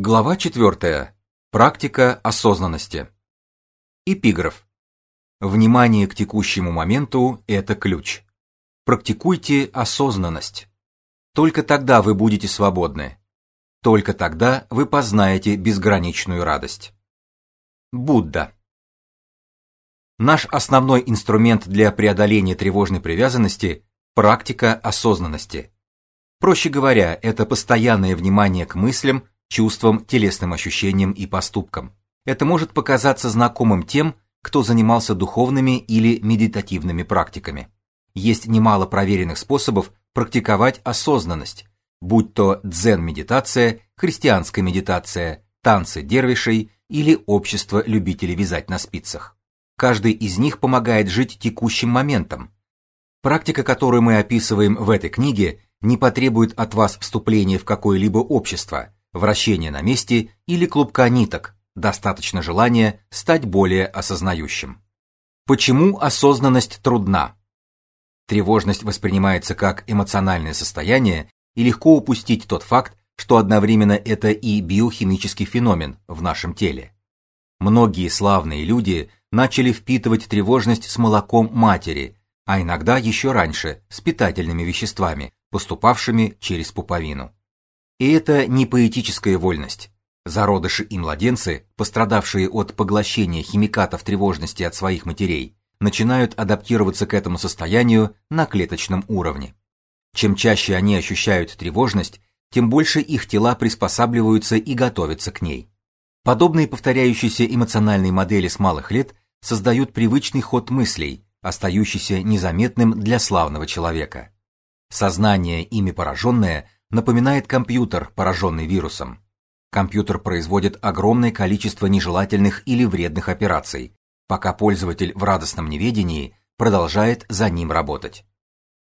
Глава 4. Практика осознанности. Эпиграф. Внимание к текущему моменту это ключ. Практикуйте осознанность. Только тогда вы будете свободны. Только тогда вы познаете безграничную радость. Будда. Наш основной инструмент для преодоления тревожной привязанности практика осознанности. Проще говоря, это постоянное внимание к мыслям, чувствам, телесным ощущениям и поступкам. Это может показаться знакомым тем, кто занимался духовными или медитативными практиками. Есть немало проверенных способов практиковать осознанность, будь то дзен-медитация, христианская медитация, танцы дервишей или общество любителей вязать на спицах. Каждый из них помогает жить текущим моментом. Практика, которую мы описываем в этой книге, не потребует от вас вступления в какое-либо общество, вращение на месте или клубка ниток, достаточно желания стать более осознающим. Почему осознанность трудна? Тревожность воспринимается как эмоциональное состояние, и легко упустить тот факт, что одновременно это и биохимический феномен в нашем теле. Многие славные люди начали впитывать тревожность с молоком матери, а иногда еще раньше с питательными веществами, поступавшими через пуповину. И это не поэтическая вольность. Зародыши и младенцы, пострадавшие от поглощения химикатов тревожности от своих матерей, начинают адаптироваться к этому состоянию на клеточном уровне. Чем чаще они ощущают тревожность, тем больше их тела приспосабливаются и готовятся к ней. Подобные повторяющиеся эмоциональные модели с малых лет создают привычный ход мыслей, остающийся незаметным для славного человека. Сознание, ими пораженное, напоминает компьютер, пораженный вирусом. Компьютер производит огромное количество нежелательных или вредных операций, пока пользователь в радостном неведении продолжает за ним работать.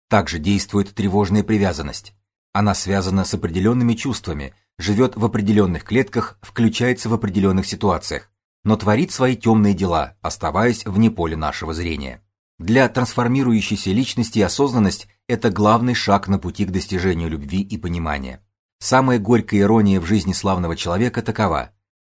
Также действует тревожная привязанность. Она связана с определенными чувствами, живет в определенных клетках, включается в определенных ситуациях, но творит свои темные дела, оставаясь вне поля нашего зрения. Для трансформирующейся личности осознанность это главный шаг на пути к достижению любви и понимания. Самая горькая ирония в жизни славного человека такова: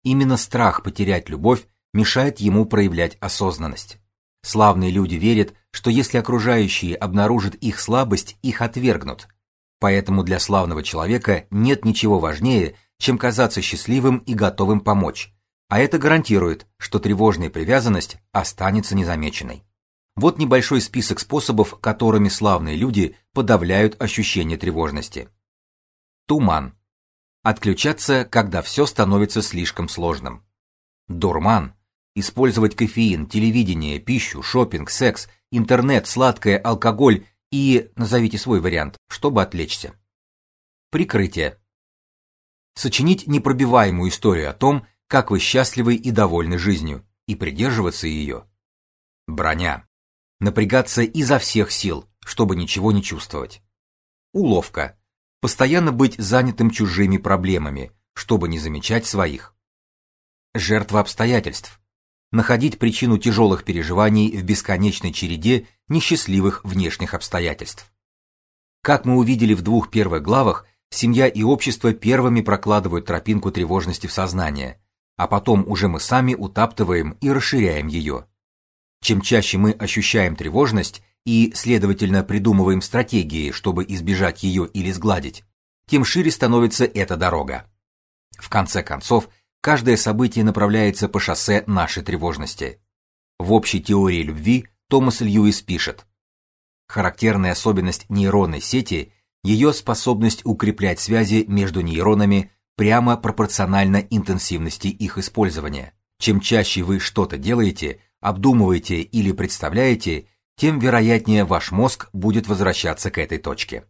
именно страх потерять любовь мешает ему проявлять осознанность. Славные люди верят, что если окружающие обнаружат их слабость, их отвергнут. Поэтому для славного человека нет ничего важнее, чем казаться счастливым и готовым помочь. А это гарантирует, что тревожная привязанность останется незамеченной. Вот небольшой список способов, которыми славные люди подавляют ощущение тревожности. Туман. Отключаться, когда все становится слишком сложным. Дурман. Использовать кофеин, телевидение, пищу, шопинг, секс, интернет, сладкое, алкоголь и назовите свой вариант, чтобы отвлечься. Прикрытие. Сочинить непробиваемую историю о том, как вы счастливы и довольны жизнью, и придерживаться ее. Броня напрягаться изо всех сил, чтобы ничего не чувствовать. Уловка постоянно быть занятым чужими проблемами, чтобы не замечать своих. Жертва обстоятельств находить причину тяжелых переживаний в бесконечной череде несчастливых внешних обстоятельств. Как мы увидели в двух первых главах, семья и общество первыми прокладывают тропинку тревожности в сознание, а потом уже мы сами утаптываем и расширяем ее. Чем чаще мы ощущаем тревожность и, следовательно, придумываем стратегии, чтобы избежать ее или сгладить, тем шире становится эта дорога. В конце концов, каждое событие направляется по шоссе нашей тревожности. В общей теории любви Томас Льюис пишет: Характерная особенность нейронной сети ее способность укреплять связи между нейронами прямо пропорциональна интенсивности их использования. Чем чаще вы что-то делаете, обдумываете или представляете, тем вероятнее ваш мозг будет возвращаться к этой точке.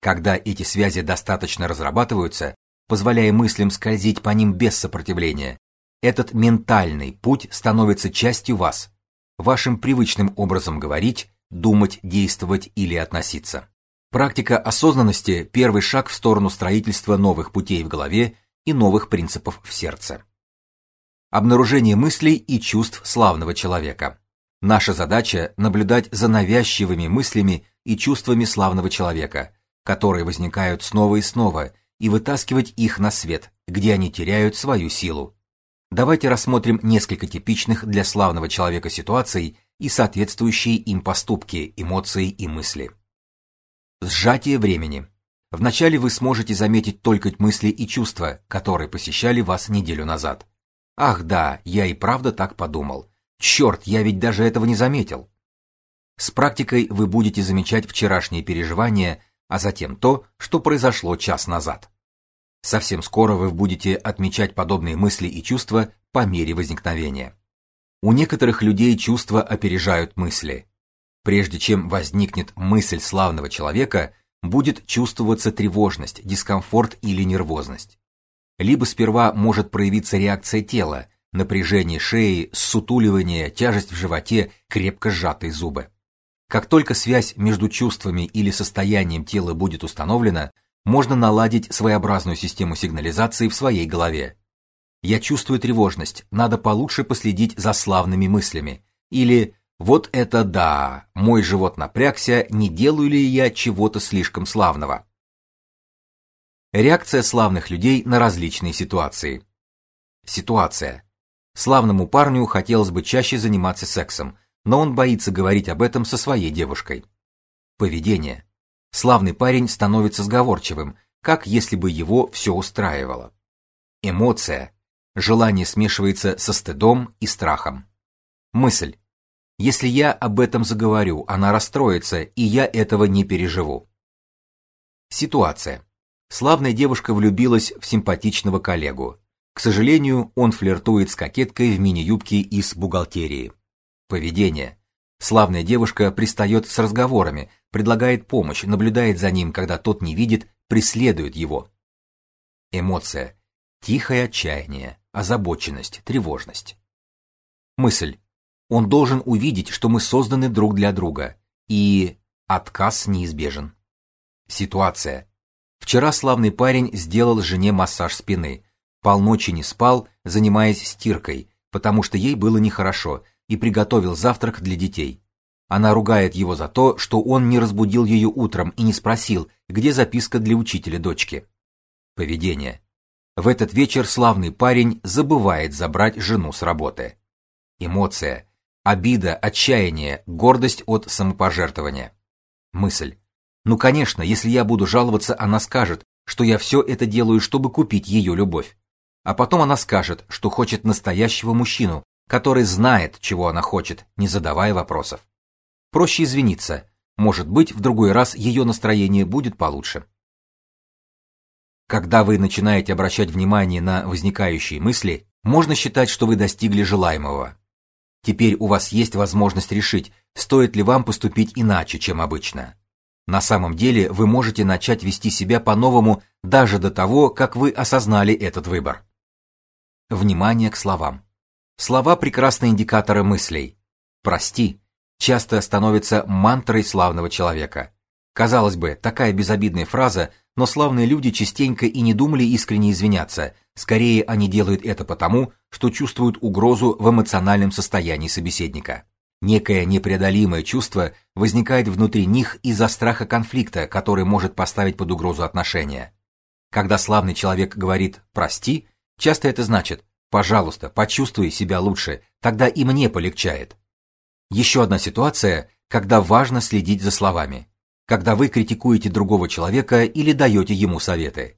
Когда эти связи достаточно разрабатываются, позволяя мыслям скользить по ним без сопротивления, этот ментальный путь становится частью вас, вашим привычным образом говорить, думать, действовать или относиться. Практика осознанности первый шаг в сторону строительства новых путей в голове и новых принципов в сердце обнаружение мыслей и чувств славного человека. Наша задача наблюдать за навязчивыми мыслями и чувствами славного человека, которые возникают снова и снова, и вытаскивать их на свет, где они теряют свою силу. Давайте рассмотрим несколько типичных для славного человека ситуаций и соответствующие им поступки, эмоции и мысли. Сжатие времени. Вначале вы сможете заметить только мысли и чувства, которые посещали вас неделю назад. Ах да, я и правда так подумал. Черт, я ведь даже этого не заметил. С практикой вы будете замечать вчерашние переживания, а затем то, что произошло час назад. Совсем скоро вы будете отмечать подобные мысли и чувства по мере возникновения. У некоторых людей чувства опережают мысли. Прежде чем возникнет мысль славного человека, будет чувствоваться тревожность, дискомфорт или нервозность. Либо сперва может проявиться реакция тела, напряжение шеи, ссутуливание, тяжесть в животе, крепко сжатые зубы. Как только связь между чувствами или состоянием тела будет установлена, можно наладить своеобразную систему сигнализации в своей голове. Я чувствую тревожность, надо получше последить за славными мыслями. Или вот это да, мой живот напрягся, не делаю ли я чего-то слишком славного. Реакция славных людей на различные ситуации. Ситуация. Славному парню хотелось бы чаще заниматься сексом, но он боится говорить об этом со своей девушкой. Поведение. Славный парень становится сговорчивым, как если бы его все устраивало. Эмоция. Желание смешивается со стыдом и страхом. Мысль. Если я об этом заговорю, она расстроится, и я этого не переживу. Ситуация. Славная девушка влюбилась в симпатичного коллегу. К сожалению, он флиртует с кокеткой в мини-юбке из бухгалтерии. Поведение. Славная девушка пристает с разговорами, предлагает помощь, наблюдает за ним, когда тот не видит, преследует его. Эмоция. Тихое отчаяние, озабоченность, тревожность. Мысль. Он должен увидеть, что мы созданы друг для друга, и отказ неизбежен. Ситуация. Вчера славный парень сделал жене массаж спины. Полночи не спал, занимаясь стиркой, потому что ей было нехорошо, и приготовил завтрак для детей. Она ругает его за то, что он не разбудил ее утром и не спросил, где записка для учителя дочки. Поведение. В этот вечер славный парень забывает забрать жену с работы. Эмоция. Обида, отчаяние, гордость от самопожертвования. Мысль. Ну, конечно, если я буду жаловаться, она скажет, что я все это делаю, чтобы купить ее любовь. А потом она скажет, что хочет настоящего мужчину, который знает, чего она хочет, не задавая вопросов. Проще извиниться. Может быть, в другой раз ее настроение будет получше. Когда вы начинаете обращать внимание на возникающие мысли, можно считать, что вы достигли желаемого. Теперь у вас есть возможность решить, стоит ли вам поступить иначе, чем обычно. На самом деле вы можете начать вести себя по-новому даже до того, как вы осознали этот выбор. Внимание к словам. Слова прекрасные индикаторы мыслей. Прости часто становится мантрой славного человека. Казалось бы, такая безобидная фраза, но славные люди частенько и не думали искренне извиняться. Скорее они делают это потому, что чувствуют угрозу в эмоциональном состоянии собеседника. Некое непреодолимое чувство возникает внутри них из-за страха конфликта, который может поставить под угрозу отношения. Когда славный человек говорит «прости», часто это значит «пожалуйста, почувствуй себя лучше, тогда и мне полегчает». Еще одна ситуация, когда важно следить за словами, когда вы критикуете другого человека или даете ему советы.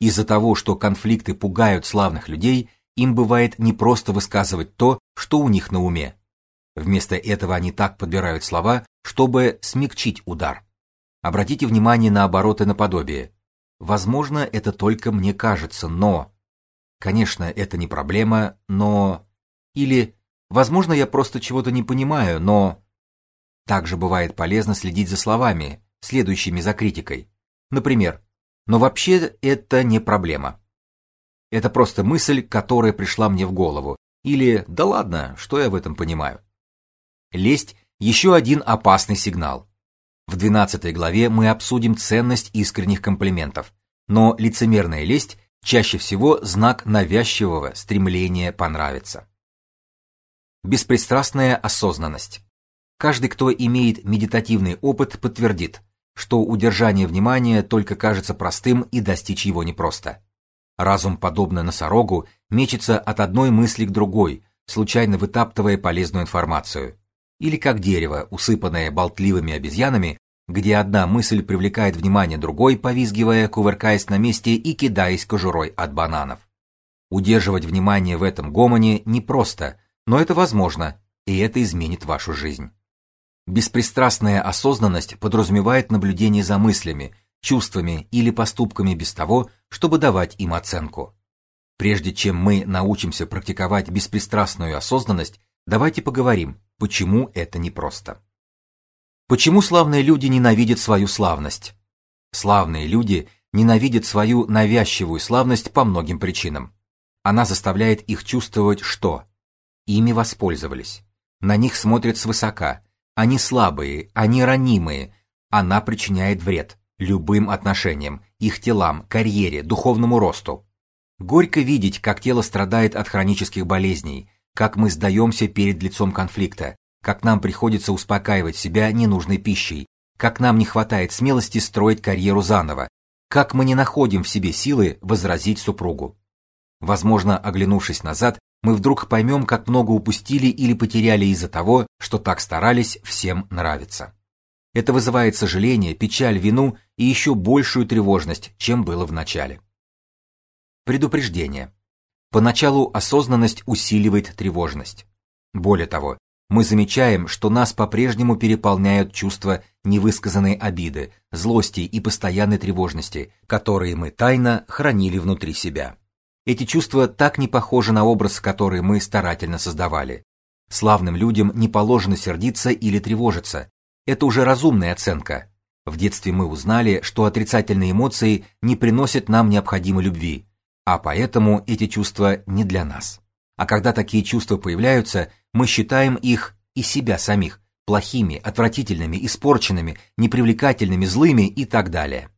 Из-за того, что конфликты пугают славных людей, им бывает не просто высказывать то, что у них на уме. Вместо этого они так подбирают слова, чтобы смягчить удар. Обратите внимание на обороты наподобие. Возможно, это только мне кажется, но... Конечно, это не проблема, но... Или, возможно, я просто чего-то не понимаю, но... Также бывает полезно следить за словами, следующими за критикой. Например, но вообще это не проблема. Это просто мысль, которая пришла мне в голову. Или, да ладно, что я в этом понимаю. Лесть – еще один опасный сигнал. В 12 главе мы обсудим ценность искренних комплиментов, но лицемерная лесть чаще всего знак навязчивого стремления понравиться. Беспристрастная осознанность. Каждый, кто имеет медитативный опыт, подтвердит, что удержание внимания только кажется простым и достичь его непросто. Разум, подобно носорогу, мечется от одной мысли к другой, случайно вытаптывая полезную информацию. Или как дерево, усыпанное болтливыми обезьянами, где одна мысль привлекает внимание другой, повизгивая, кувыркаясь на месте и кидаясь кожурой от бананов. Удерживать внимание в этом гомоне непросто, но это возможно, и это изменит вашу жизнь. Беспристрастная осознанность подразумевает наблюдение за мыслями, чувствами или поступками без того, чтобы давать им оценку. Прежде чем мы научимся практиковать беспристрастную осознанность, давайте поговорим, почему это непросто. Почему славные люди ненавидят свою славность? Славные люди ненавидят свою навязчивую славность по многим причинам. Она заставляет их чувствовать, что ими воспользовались. На них смотрят свысока, они слабые, они ранимые. Она причиняет вред любым отношениям, их телам, карьере, духовному росту. Горько видеть, как тело страдает от хронических болезней, как мы сдаемся перед лицом конфликта, как нам приходится успокаивать себя ненужной пищей, как нам не хватает смелости строить карьеру заново, как мы не находим в себе силы возразить супругу. Возможно, оглянувшись назад, мы вдруг поймем, как много упустили или потеряли из-за того, что так старались всем нравиться. Это вызывает сожаление, печаль, вину и еще большую тревожность, чем было в начале. Предупреждение. Поначалу осознанность усиливает тревожность. Более того, мы замечаем, что нас по-прежнему переполняют чувства невысказанной обиды, злости и постоянной тревожности, которые мы тайно хранили внутри себя. Эти чувства так не похожи на образ, который мы старательно создавали. Славным людям не положено сердиться или тревожиться. Это уже разумная оценка. В детстве мы узнали, что отрицательные эмоции не приносят нам необходимой любви, а поэтому эти чувства не для нас. А когда такие чувства появляются, мы считаем их и себя самих плохими, отвратительными, испорченными, непривлекательными, злыми и так далее.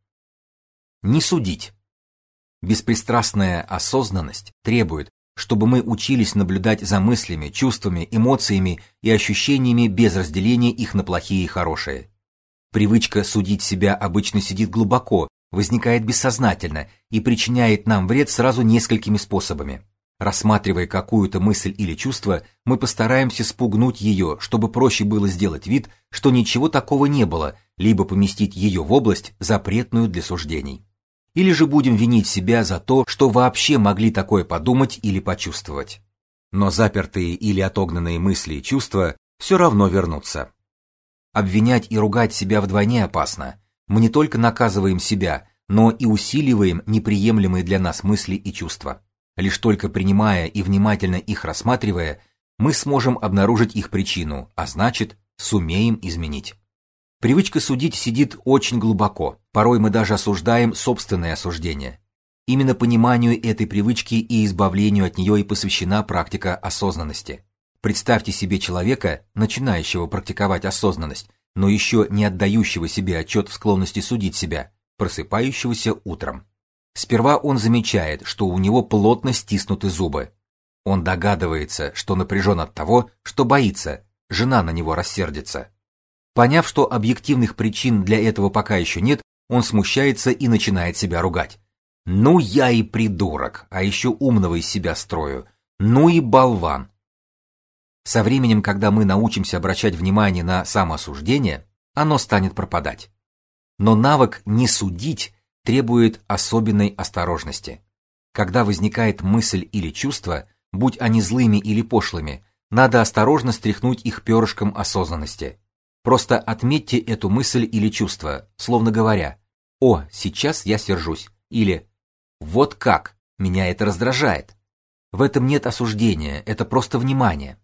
Не судить. Беспристрастная осознанность требует, чтобы мы учились наблюдать за мыслями, чувствами, эмоциями и ощущениями без разделения их на плохие и хорошие. Привычка судить себя обычно сидит глубоко, возникает бессознательно и причиняет нам вред сразу несколькими способами. Рассматривая какую-то мысль или чувство, мы постараемся спугнуть ее, чтобы проще было сделать вид, что ничего такого не было, либо поместить ее в область, запретную для суждений или же будем винить себя за то, что вообще могли такое подумать или почувствовать. Но запертые или отогнанные мысли и чувства все равно вернутся. Обвинять и ругать себя вдвойне опасно. Мы не только наказываем себя, но и усиливаем неприемлемые для нас мысли и чувства. Лишь только принимая и внимательно их рассматривая, мы сможем обнаружить их причину, а значит, сумеем изменить. Привычка судить сидит очень глубоко. Порой мы даже осуждаем собственное осуждение. Именно пониманию этой привычки и избавлению от нее и посвящена практика осознанности. Представьте себе человека, начинающего практиковать осознанность, но еще не отдающего себе отчет в склонности судить себя, просыпающегося утром. Сперва он замечает, что у него плотно стиснуты зубы. Он догадывается, что напряжен от того, что боится, жена на него рассердится. Поняв, что объективных причин для этого пока еще нет, он смущается и начинает себя ругать. Ну я и придурок, а еще умного из себя строю. Ну и болван. Со временем, когда мы научимся обращать внимание на самоосуждение, оно станет пропадать. Но навык не судить требует особенной осторожности. Когда возникает мысль или чувство, будь они злыми или пошлыми, надо осторожно стряхнуть их перышком осознанности. Просто отметьте эту мысль или чувство, словно говоря: "О, сейчас я сержусь" или "Вот как, меня это раздражает". В этом нет осуждения, это просто внимание.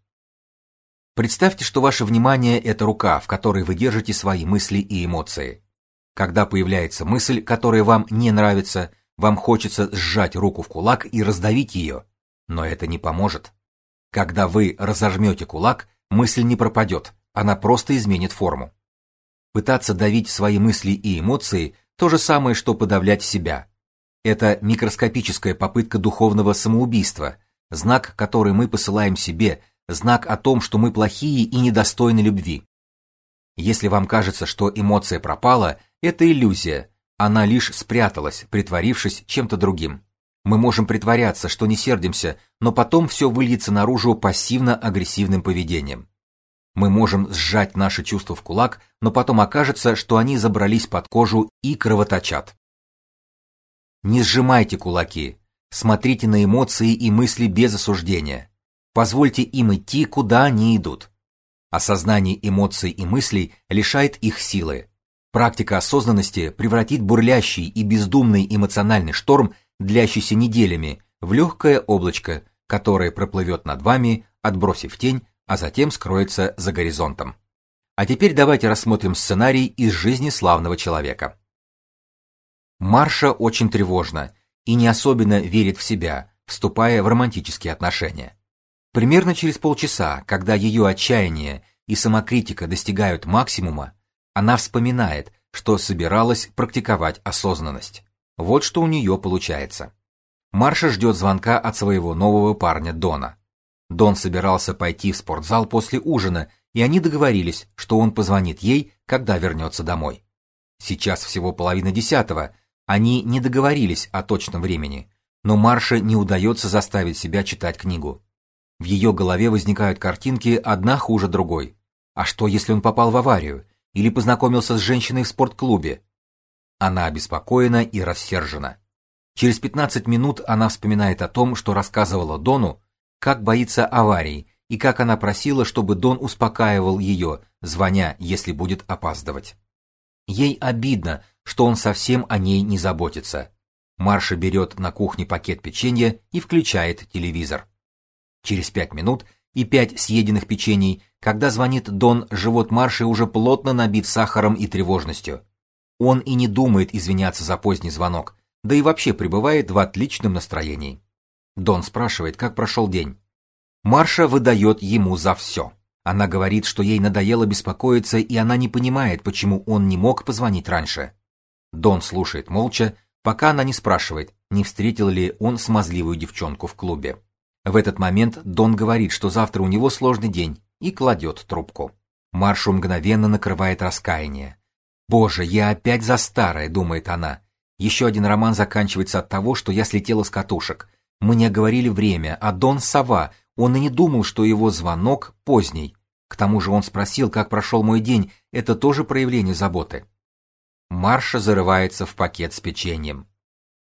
Представьте, что ваше внимание это рука, в которой вы держите свои мысли и эмоции. Когда появляется мысль, которая вам не нравится, вам хочется сжать руку в кулак и раздавить ее, но это не поможет. Когда вы разожмете кулак, мысль не пропадет, она просто изменит форму. Пытаться давить свои мысли и эмоции то же самое, что подавлять себя. Это микроскопическая попытка духовного самоубийства, знак, который мы посылаем себе, знак о том, что мы плохие и недостойны любви. Если вам кажется, что эмоция пропала, это иллюзия. Она лишь спряталась, притворившись чем-то другим. Мы можем притворяться, что не сердимся, но потом все выльется наружу пассивно-агрессивным поведением. Мы можем сжать наши чувства в кулак, но потом окажется, что они забрались под кожу и кровоточат. Не сжимайте кулаки. Смотрите на эмоции и мысли без осуждения. Позвольте им идти, куда они идут. Осознание эмоций и мыслей лишает их силы. Практика осознанности превратит бурлящий и бездумный эмоциональный шторм, длящийся неделями, в легкое облачко, которое проплывет над вами, отбросив тень а затем скроется за горизонтом. А теперь давайте рассмотрим сценарий из жизни славного человека. Марша очень тревожна и не особенно верит в себя, вступая в романтические отношения. Примерно через полчаса, когда ее отчаяние и самокритика достигают максимума, она вспоминает, что собиралась практиковать осознанность. Вот что у нее получается. Марша ждет звонка от своего нового парня Дона. Дон собирался пойти в спортзал после ужина, и они договорились, что он позвонит ей, когда вернется домой. Сейчас всего половина десятого, они не договорились о точном времени, но Марше не удается заставить себя читать книгу. В ее голове возникают картинки одна хуже другой. А что, если он попал в аварию или познакомился с женщиной в спортклубе? Она обеспокоена и рассержена. Через 15 минут она вспоминает о том, что рассказывала Дону, как боится аварий и как она просила, чтобы Дон успокаивал ее, звоня, если будет опаздывать. Ей обидно, что он совсем о ней не заботится. Марша берет на кухне пакет печенья и включает телевизор. Через пять минут и пять съеденных печений, когда звонит Дон, живот Марши уже плотно набит сахаром и тревожностью. Он и не думает извиняться за поздний звонок, да и вообще пребывает в отличном настроении. Дон спрашивает, как прошел день. Марша выдает ему за все. Она говорит, что ей надоело беспокоиться, и она не понимает, почему он не мог позвонить раньше. Дон слушает молча, пока она не спрашивает, не встретил ли он смазливую девчонку в клубе. В этот момент Дон говорит, что завтра у него сложный день, и кладет трубку. Маршу мгновенно накрывает раскаяние. «Боже, я опять за старое», — думает она. Еще один роман заканчивается от того, что я слетела с катушек. Мы не оговорили время, а Дон Сова, он и не думал, что его звонок поздний. К тому же он спросил, как прошел мой день, это тоже проявление заботы. Марша зарывается в пакет с печеньем.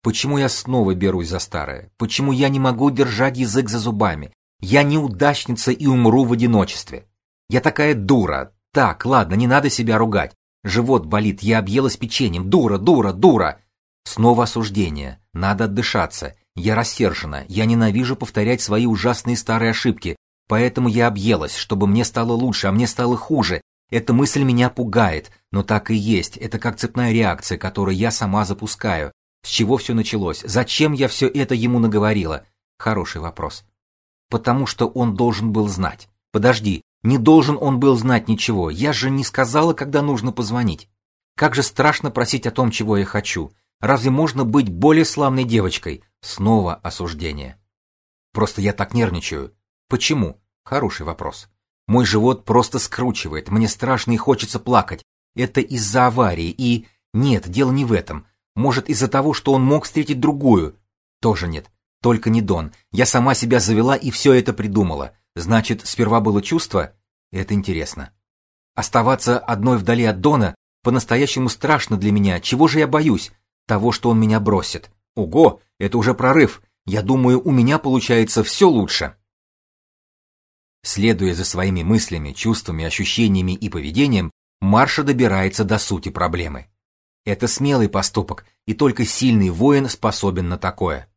Почему я снова берусь за старое? Почему я не могу держать язык за зубами? Я неудачница и умру в одиночестве. Я такая дура. Так, ладно, не надо себя ругать. Живот болит, я объелась печеньем. Дура, дура, дура. Снова осуждение. Надо отдышаться. Я рассержена, я ненавижу повторять свои ужасные старые ошибки, поэтому я объелась, чтобы мне стало лучше, а мне стало хуже. Эта мысль меня пугает, но так и есть, это как цепная реакция, которую я сама запускаю. С чего все началось? Зачем я все это ему наговорила? Хороший вопрос. Потому что он должен был знать. Подожди, не должен он был знать ничего, я же не сказала, когда нужно позвонить. Как же страшно просить о том, чего я хочу. Разве можно быть более славной девочкой? Снова осуждение. Просто я так нервничаю. Почему? Хороший вопрос. Мой живот просто скручивает, мне страшно и хочется плакать. Это из-за аварии и... Нет, дело не в этом. Может, из-за того, что он мог встретить другую. Тоже нет. Только не Дон. Я сама себя завела и все это придумала. Значит, сперва было чувство? Это интересно. Оставаться одной вдали от Дона по-настоящему страшно для меня. Чего же я боюсь? Того, что он меня бросит. Ого, это уже прорыв. Я думаю, у меня получается все лучше. Следуя за своими мыслями, чувствами, ощущениями и поведением, Марша добирается до сути проблемы. Это смелый поступок, и только сильный воин способен на такое.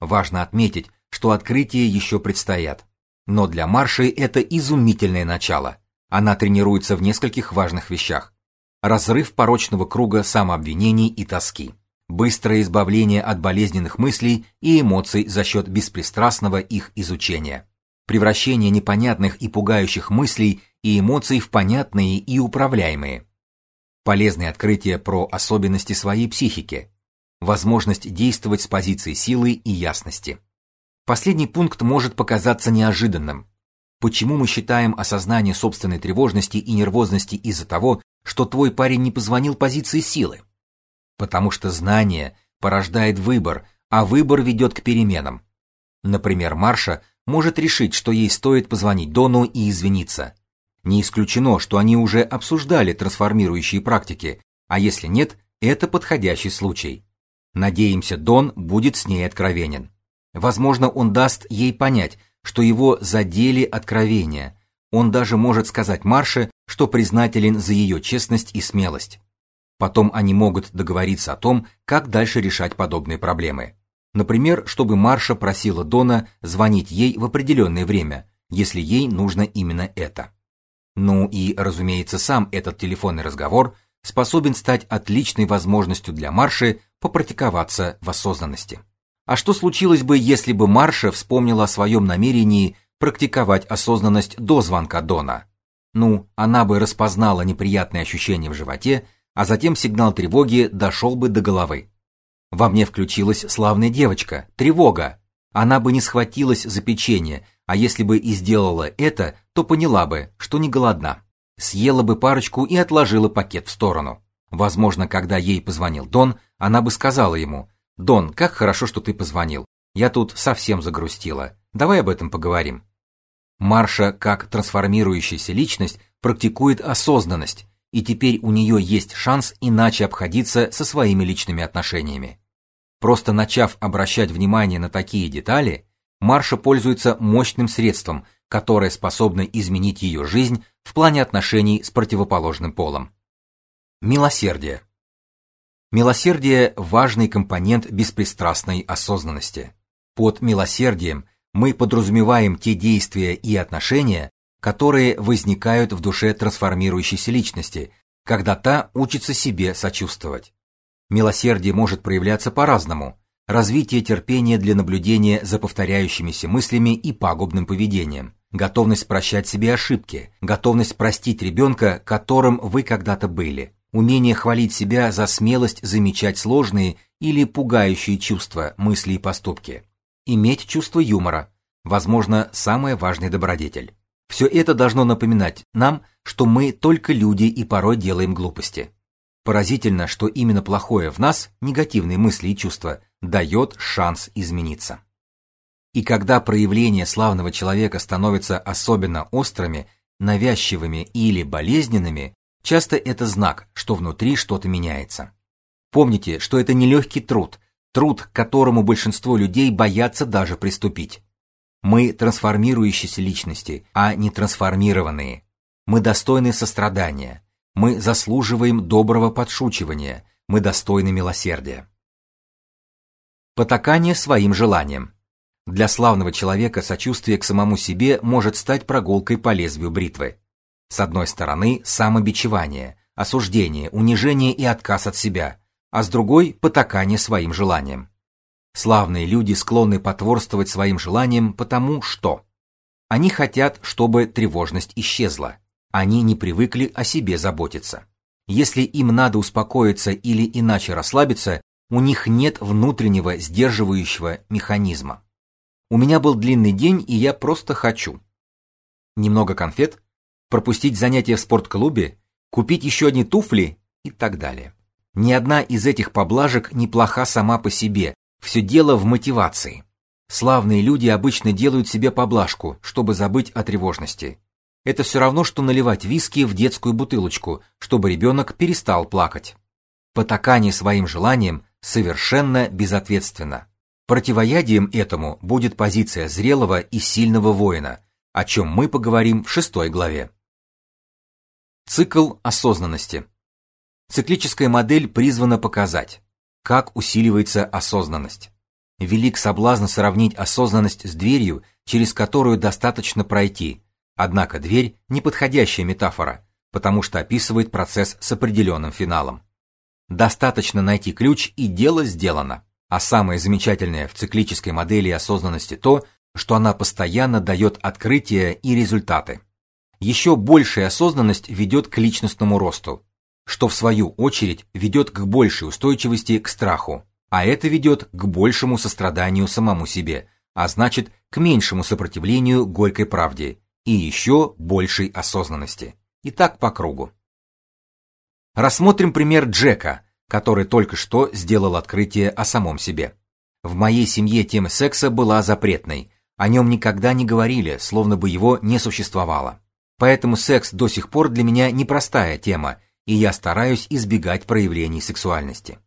Важно отметить, что открытия еще предстоят. Но для Марши это изумительное начало. Она тренируется в нескольких важных вещах. Разрыв порочного круга самообвинений и тоски быстрое избавление от болезненных мыслей и эмоций за счет беспристрастного их изучения, превращение непонятных и пугающих мыслей и эмоций в понятные и управляемые, полезные открытия про особенности своей психики, возможность действовать с позиции силы и ясности. Последний пункт может показаться неожиданным. Почему мы считаем осознание собственной тревожности и нервозности из-за того, что твой парень не позвонил позиции силы? Потому что знание порождает выбор, а выбор ведет к переменам. Например, Марша может решить, что ей стоит позвонить Дону и извиниться. Не исключено, что они уже обсуждали трансформирующие практики, а если нет, это подходящий случай. Надеемся, Дон будет с ней откровенен. Возможно, он даст ей понять, что его задели откровения. Он даже может сказать Марше, что признателен за ее честность и смелость. Потом они могут договориться о том, как дальше решать подобные проблемы. Например, чтобы Марша просила Дона звонить ей в определенное время, если ей нужно именно это. Ну и, разумеется, сам этот телефонный разговор способен стать отличной возможностью для Марши попрактиковаться в осознанности. А что случилось бы, если бы Марша вспомнила о своем намерении практиковать осознанность до звонка Дона? Ну, она бы распознала неприятные ощущения в животе, а затем сигнал тревоги дошел бы до головы. Во мне включилась славная девочка, тревога. Она бы не схватилась за печенье, а если бы и сделала это, то поняла бы, что не голодна. Съела бы парочку и отложила пакет в сторону. Возможно, когда ей позвонил Дон, она бы сказала ему: "Дон, как хорошо, что ты позвонил. Я тут совсем загрустила. Давай об этом поговорим". Марша, как трансформирующаяся личность, практикует осознанность, и теперь у нее есть шанс иначе обходиться со своими личными отношениями. Просто начав обращать внимание на такие детали, Марша пользуется мощным средством, которое способно изменить ее жизнь в плане отношений с противоположным полом. Милосердие. Милосердие важный компонент беспристрастной осознанности. Под милосердием мы подразумеваем те действия и отношения, которые возникают в душе трансформирующейся личности, когда та учится себе сочувствовать. Милосердие может проявляться по-разному. Развитие терпения для наблюдения за повторяющимися мыслями и пагубным поведением, готовность прощать себе ошибки, готовность простить ребенка, которым вы когда-то были, умение хвалить себя за смелость замечать сложные или пугающие чувства, мысли и поступки, иметь чувство юмора, возможно, самый важный добродетель. Все это должно напоминать нам, что мы только люди и порой делаем глупости. Поразительно, что именно плохое в нас, негативные мысли и чувства, дает шанс измениться. И когда проявления славного человека становятся особенно острыми, навязчивыми или болезненными, часто это знак, что внутри что-то меняется. Помните, что это не легкий труд, труд, к которому большинство людей боятся даже приступить. Мы трансформирующиеся личности, а не трансформированные. Мы достойны сострадания. Мы заслуживаем доброго подшучивания. Мы достойны милосердия. Потакание своим желаниям. Для славного человека сочувствие к самому себе может стать прогулкой по лезвию бритвы. С одной стороны, самобичевание, осуждение, унижение и отказ от себя, а с другой потакание своим желаниям. Славные люди склонны потворствовать своим желаниям потому что они хотят, чтобы тревожность исчезла. Они не привыкли о себе заботиться. Если им надо успокоиться или иначе расслабиться, у них нет внутреннего сдерживающего механизма. У меня был длинный день, и я просто хочу. Немного конфет, пропустить занятия в спортклубе, купить еще одни туфли и так далее. Ни одна из этих поблажек не плоха сама по себе, все дело в мотивации. Славные люди обычно делают себе поблажку, чтобы забыть о тревожности. Это все равно, что наливать виски в детскую бутылочку, чтобы ребенок перестал плакать. Потакание своим желаниям совершенно безответственно. Противоядием этому будет позиция зрелого и сильного воина, о чем мы поговорим в шестой главе. Цикл осознанности. Циклическая модель призвана показать, как усиливается осознанность. Велик соблазн сравнить осознанность с дверью, через которую достаточно пройти. Однако дверь неподходящая метафора, потому что описывает процесс с определенным финалом. Достаточно найти ключ, и дело сделано. А самое замечательное в циклической модели осознанности то, что она постоянно дает открытия и результаты. Еще большая осознанность ведет к личностному росту, что в свою очередь ведет к большей устойчивости к страху, а это ведет к большему состраданию самому себе, а значит, к меньшему сопротивлению горькой правде и еще большей осознанности. И так по кругу. Рассмотрим пример Джека, который только что сделал открытие о самом себе. В моей семье тема секса была запретной. О нем никогда не говорили, словно бы его не существовало. Поэтому секс до сих пор для меня непростая тема, и я стараюсь избегать проявлений сексуальности.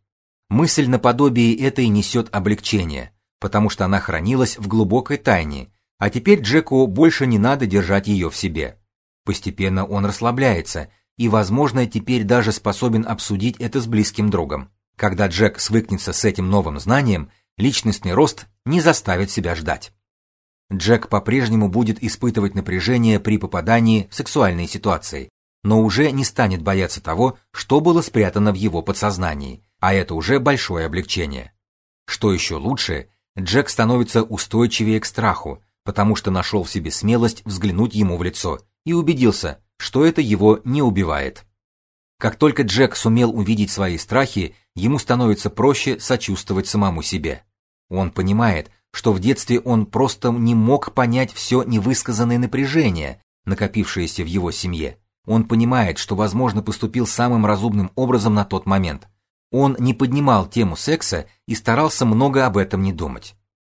Мысль наподобие этой несет облегчение, потому что она хранилась в глубокой тайне, а теперь Джеку больше не надо держать ее в себе. Постепенно он расслабляется и, возможно, теперь даже способен обсудить это с близким другом. Когда Джек свыкнется с этим новым знанием, личностный рост не заставит себя ждать. Джек по-прежнему будет испытывать напряжение при попадании в сексуальные ситуации, но уже не станет бояться того, что было спрятано в его подсознании, а это уже большое облегчение. Что еще лучше, Джек становится устойчивее к страху, потому что нашел в себе смелость взглянуть ему в лицо и убедился, что это его не убивает. Как только Джек сумел увидеть свои страхи, ему становится проще сочувствовать самому себе. Он понимает, что в детстве он просто не мог понять все невысказанное напряжение, накопившееся в его семье. Он понимает, что, возможно, поступил самым разумным образом на тот момент. Он не поднимал тему секса и старался много об этом не думать.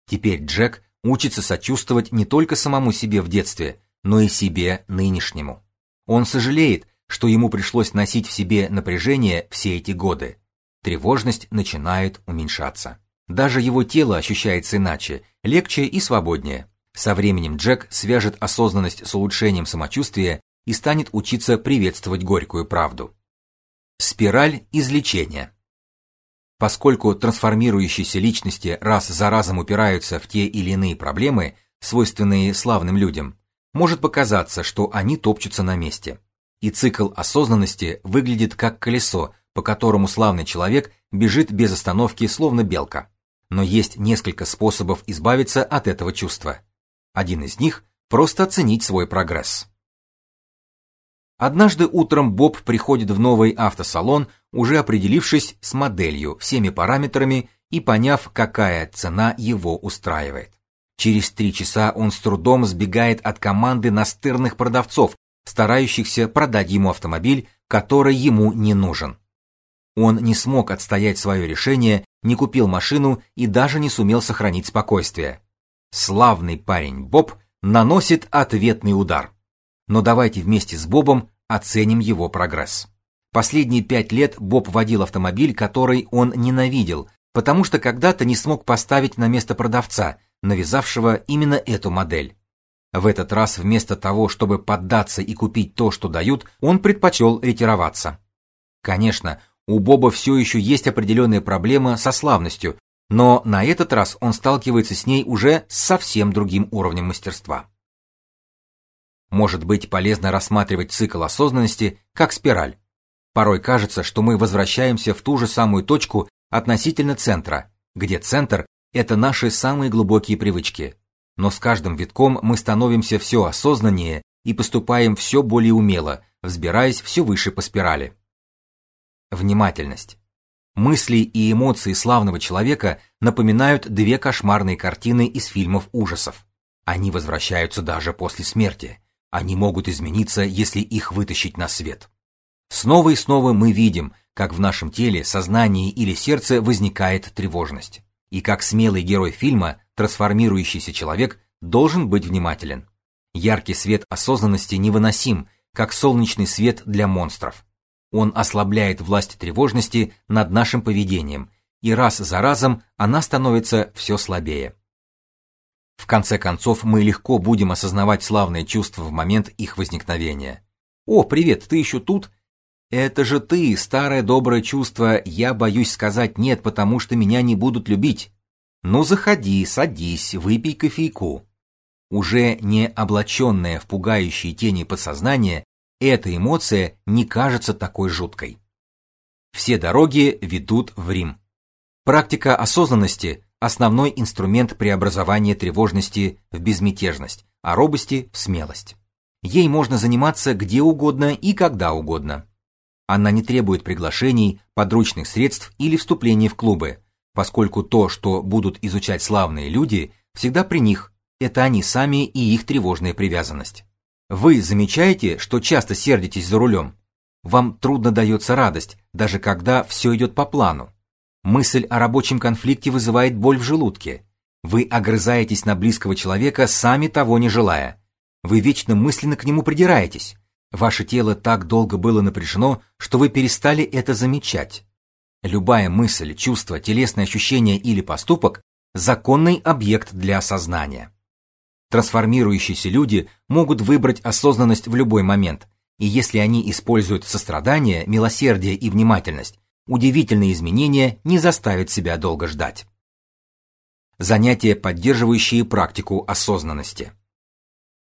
Теперь Джек учится сочувствовать не только самому себе в детстве, но и себе нынешнему. Он сожалеет, что ему пришлось носить в себе напряжение все эти годы. Тревожность начинает уменьшаться. Даже его тело ощущается иначе, легче и свободнее. Со временем Джек свяжет осознанность с улучшением самочувствия и станет учиться приветствовать горькую правду. Спираль излечения. Поскольку трансформирующиеся личности раз за разом упираются в те или иные проблемы, свойственные славным людям, может показаться, что они топчутся на месте. И цикл осознанности выглядит как колесо, по которому славный человек бежит без остановки, словно белка. Но есть несколько способов избавиться от этого чувства. Один из них просто оценить свой прогресс. Однажды утром Боб приходит в новый автосалон, уже определившись с моделью, всеми параметрами и поняв, какая цена его устраивает. Через три часа он с трудом сбегает от команды настырных продавцов, старающихся продать ему автомобиль, который ему не нужен. Он не смог отстоять свое решение, не купил машину и даже не сумел сохранить спокойствие. Славный парень Боб наносит ответный удар. Но давайте вместе с Бобом оценим его прогресс. Последние пять лет Боб водил автомобиль, который он ненавидел, потому что когда-то не смог поставить на место продавца, навязавшего именно эту модель. В этот раз вместо того, чтобы поддаться и купить то, что дают, он предпочел ретироваться. Конечно, у Боба все еще есть определенная проблема со славностью, но на этот раз он сталкивается с ней уже с совсем другим уровнем мастерства. Может быть полезно рассматривать цикл осознанности как спираль. Порой кажется, что мы возвращаемся в ту же самую точку относительно центра, где центр это наши самые глубокие привычки. Но с каждым витком мы становимся все осознаннее и поступаем все более умело, взбираясь все выше по спирали. Внимательность. Мысли и эмоции славного человека напоминают две кошмарные картины из фильмов ужасов. Они возвращаются даже после смерти. Они могут измениться, если их вытащить на свет. Снова и снова мы видим, как в нашем теле, сознании или сердце возникает тревожность и как смелый герой фильма, трансформирующийся человек, должен быть внимателен. Яркий свет осознанности невыносим, как солнечный свет для монстров. Он ослабляет власть тревожности над нашим поведением, и раз за разом она становится все слабее. В конце концов, мы легко будем осознавать славные чувства в момент их возникновения. «О, привет, ты еще тут?» Это же ты, старое доброе чувство, я боюсь сказать нет, потому что меня не будут любить. Ну заходи, садись, выпей кофейку. Уже не облаченная в пугающие тени подсознания, эта эмоция не кажется такой жуткой. Все дороги ведут в Рим. Практика осознанности – основной инструмент преобразования тревожности в безмятежность, а робости в смелость. Ей можно заниматься где угодно и когда угодно. Она не требует приглашений, подручных средств или вступления в клубы, поскольку то, что будут изучать славные люди, всегда при них. Это они сами и их тревожная привязанность. Вы замечаете, что часто сердитесь за рулем? вам трудно дается радость, даже когда все идет по плану. Мысль о рабочем конфликте вызывает боль в желудке. Вы огрызаетесь на близкого человека, сами того не желая. Вы вечно мысленно к нему придираетесь. Ваше тело так долго было напряжено, что вы перестали это замечать. Любая мысль, чувство, телесное ощущение или поступок законный объект для осознания. Трансформирующиеся люди могут выбрать осознанность в любой момент, и если они используют сострадание, милосердие и внимательность, удивительные изменения не заставят себя долго ждать. Занятия, поддерживающие практику осознанности.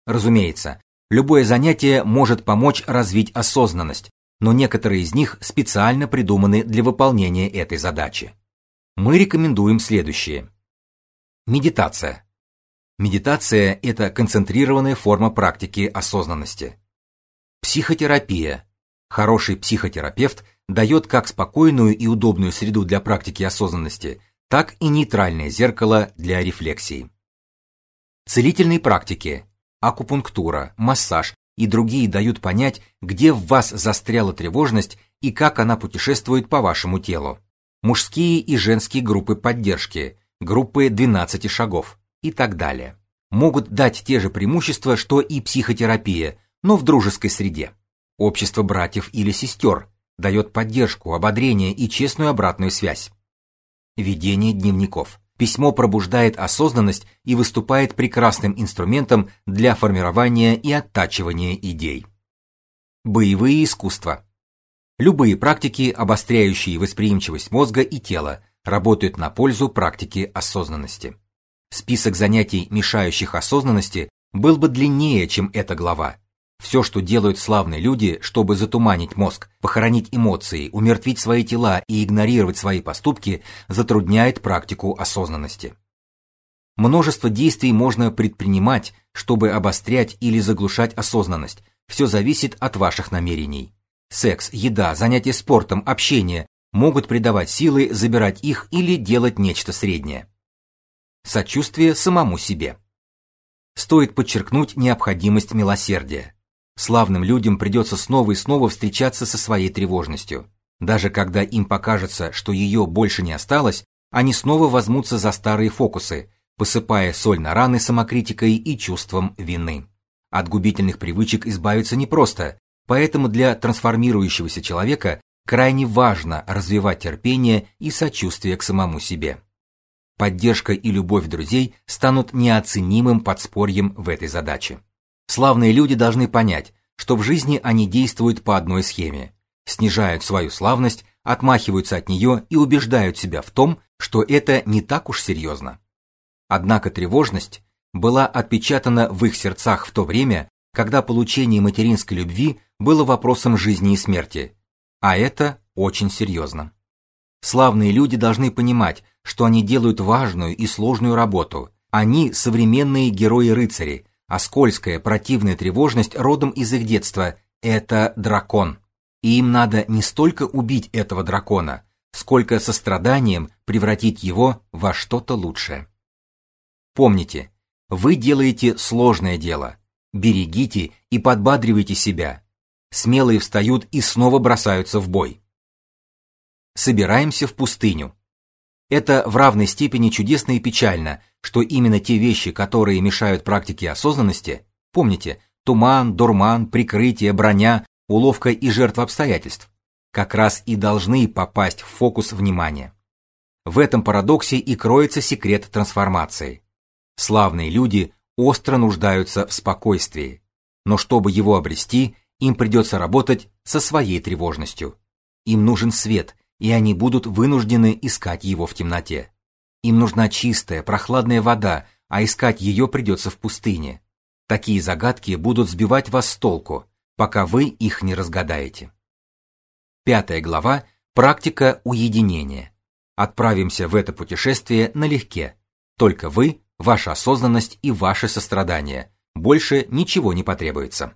Разумеется, любое занятие может помочь развить осознанность, но некоторые из них специально придуманы для выполнения этой задачи. Мы рекомендуем следующее. Медитация. Медитация – это концентрированная форма практики осознанности. Психотерапия. Хороший психотерапевт дает как спокойную и удобную среду для практики осознанности, так и нейтральное зеркало для рефлексии. Целительные практики, акупунктура, массаж и другие дают понять, где в вас застряла тревожность и как она путешествует по вашему телу. Мужские и женские группы поддержки, группы 12 шагов и так далее. Могут дать те же преимущества, что и психотерапия, но в дружеской среде. Общество братьев или сестер дает поддержку, ободрение и честную обратную связь. Ведение дневников. Письмо пробуждает осознанность и выступает прекрасным инструментом для формирования и оттачивания идей. Боевые искусства. Любые практики, обостряющие восприимчивость мозга и тела, работают на пользу практики осознанности. Список занятий, мешающих осознанности, был бы длиннее, чем эта глава, все, что делают славные люди, чтобы затуманить мозг, похоронить эмоции, умертвить свои тела и игнорировать свои поступки, затрудняет практику осознанности. Множество действий можно предпринимать, чтобы обострять или заглушать осознанность. Все зависит от ваших намерений. Секс, еда, занятия спортом, общение могут придавать силы, забирать их или делать нечто среднее. Сочувствие самому себе. Стоит подчеркнуть необходимость милосердия. Славным людям придется снова и снова встречаться со своей тревожностью. Даже когда им покажется, что ее больше не осталось, они снова возьмутся за старые фокусы, посыпая соль на раны самокритикой и чувством вины. От губительных привычек избавиться непросто, поэтому для трансформирующегося человека крайне важно развивать терпение и сочувствие к самому себе. Поддержка и любовь друзей станут неоценимым подспорьем в этой задаче. Славные люди должны понять, что в жизни они действуют по одной схеме, снижают свою славность, отмахиваются от нее и убеждают себя в том, что это не так уж серьезно. Однако тревожность была отпечатана в их сердцах в то время, когда получение материнской любви было вопросом жизни и смерти, а это очень серьезно. Славные люди должны понимать, что они делают важную и сложную работу. Они современные герои-рыцари, а скользкая, противная тревожность родом из их детства – это дракон. И им надо не столько убить этого дракона, сколько состраданием превратить его во что-то лучшее. Помните, вы делаете сложное дело. Берегите и подбадривайте себя. Смелые встают и снова бросаются в бой. Собираемся в пустыню. Это в равной степени чудесно и печально, что именно те вещи, которые мешают практике осознанности, помните, туман, дурман, прикрытие, броня, уловка и жертва обстоятельств, как раз и должны попасть в фокус внимания. В этом парадоксе и кроется секрет трансформации. Славные люди остро нуждаются в спокойствии, но чтобы его обрести, им придется работать со своей тревожностью. Им нужен свет, и они будут вынуждены искать его в темноте. Им нужна чистая, прохладная вода, а искать ее придется в пустыне. Такие загадки будут сбивать вас с толку, пока вы их не разгадаете. Пятая глава Практика уединения. Отправимся в это путешествие налегке. Только вы, ваша осознанность и ваше сострадание. Больше ничего не потребуется.